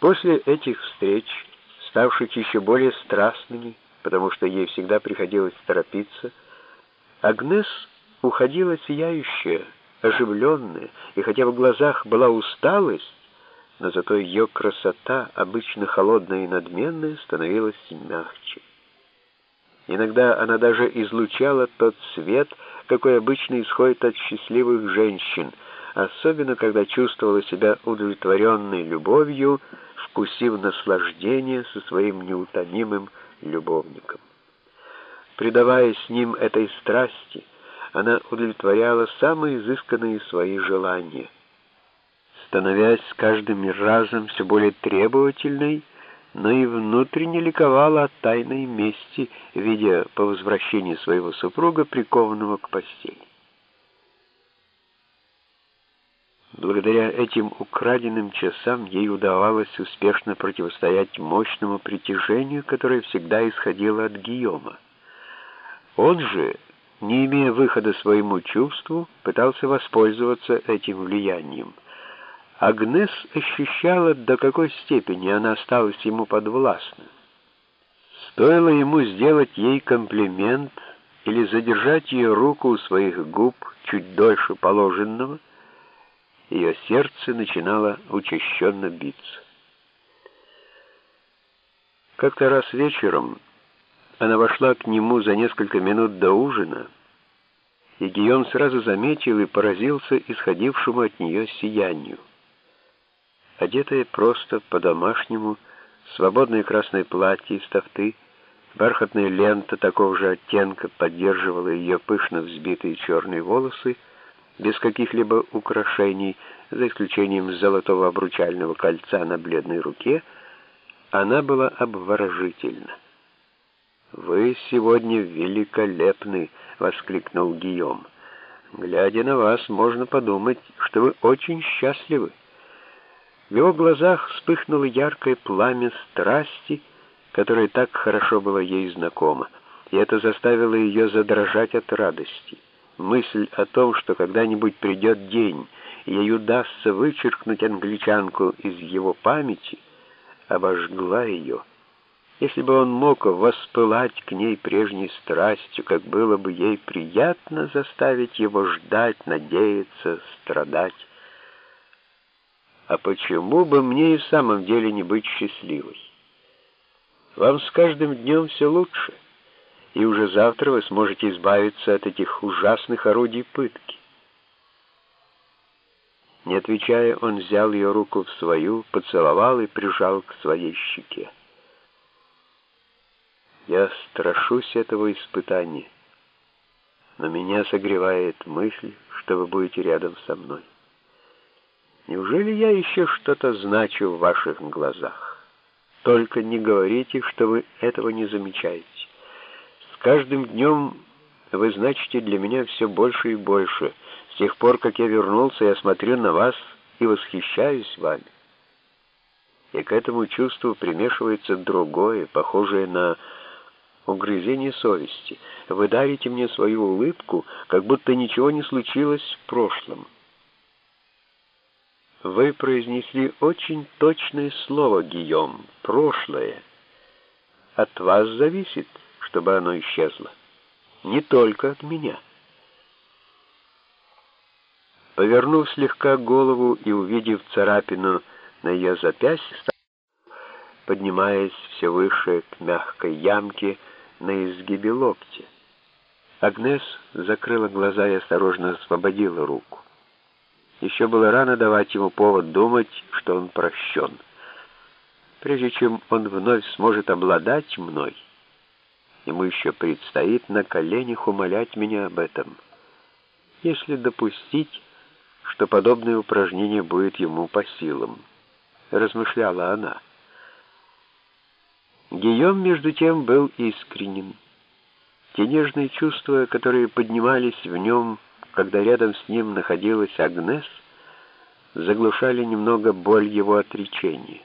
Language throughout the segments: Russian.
После этих встреч, ставших еще более страстными, потому что ей всегда приходилось торопиться, Агнес уходила сияющая, оживленная, и хотя в глазах была усталость, но зато ее красота, обычно холодная и надменная, становилась мягче. Иногда она даже излучала тот свет, какой обычно исходит от счастливых женщин, особенно когда чувствовала себя удовлетворенной любовью, вкусив наслаждение со своим неутомимым любовником. Предаваясь с ним этой страсти, она удовлетворяла самые изысканные свои желания. Становясь с каждым разом все более требовательной, но и внутренне ликовала от тайной мести, видя по возвращении своего супруга прикованного к постели. Благодаря этим украденным часам ей удавалось успешно противостоять мощному притяжению, которое всегда исходило от Гийома. Он же, не имея выхода своему чувству, пытался воспользоваться этим влиянием. Агнес ощущала, до какой степени она осталась ему подвластна. Стоило ему сделать ей комплимент или задержать ее руку у своих губ чуть дольше положенного, ее сердце начинало учащенно биться. Как-то раз вечером она вошла к нему за несколько минут до ужина, и Гийом сразу заметил и поразился исходившему от нее сиянию. Одетая просто по-домашнему, свободное красное платье из тафты, бархатная лента такого же оттенка поддерживала ее пышно взбитые черные волосы, без каких-либо украшений, за исключением золотого обручального кольца на бледной руке, она была обворожительна. «Вы сегодня великолепны!» — воскликнул Гийом. «Глядя на вас, можно подумать, что вы очень счастливы». В его глазах вспыхнуло яркое пламя страсти, которое так хорошо было ей знакомо, и это заставило ее задрожать от радости. Мысль о том, что когда-нибудь придет день, и ей удастся вычеркнуть англичанку из его памяти, обожгла ее. Если бы он мог воспылать к ней прежней страстью, как было бы ей приятно заставить его ждать, надеяться, страдать. А почему бы мне и в самом деле не быть счастливой? Вам с каждым днем все лучше и уже завтра вы сможете избавиться от этих ужасных орудий пытки. Не отвечая, он взял ее руку в свою, поцеловал и прижал к своей щеке. Я страшусь этого испытания, но меня согревает мысль, что вы будете рядом со мной. Неужели я еще что-то значу в ваших глазах? Только не говорите, что вы этого не замечаете. Каждым днем вы значите для меня все больше и больше. С тех пор, как я вернулся, я смотрю на вас и восхищаюсь вами. И к этому чувству примешивается другое, похожее на угрызение совести. Вы дарите мне свою улыбку, как будто ничего не случилось в прошлом. Вы произнесли очень точное слово, Гийом, прошлое. От вас зависит, чтобы оно исчезло. Не только от меня. Повернув слегка голову и увидев царапину на ее запястье, поднимаясь все выше к мягкой ямке на изгибе локтя. Агнес закрыла глаза и осторожно освободила руку. Еще было рано давать ему повод думать, что он прощен. Прежде чем он вновь сможет обладать мной, Ему еще предстоит на коленях умолять меня об этом, если допустить, что подобное упражнение будет ему по силам, размышляла она. Гийом, между тем, был искренним. Те нежные чувства, которые поднимались в нем, когда рядом с ним находилась Агнес, заглушали немного боль его отречения.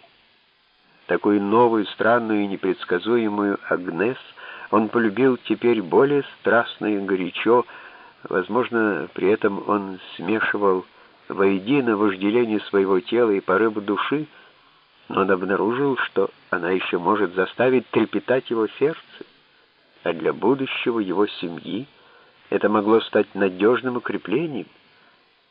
Такую новую, странную и непредсказуемую Агнес — он полюбил теперь более страстно и горячо, возможно, при этом он смешивал воедино вожделение своего тела и порыв души но он обнаружил, что она еще может заставить трепетать его сердце, а для будущего его семьи это могло стать надежным укреплением —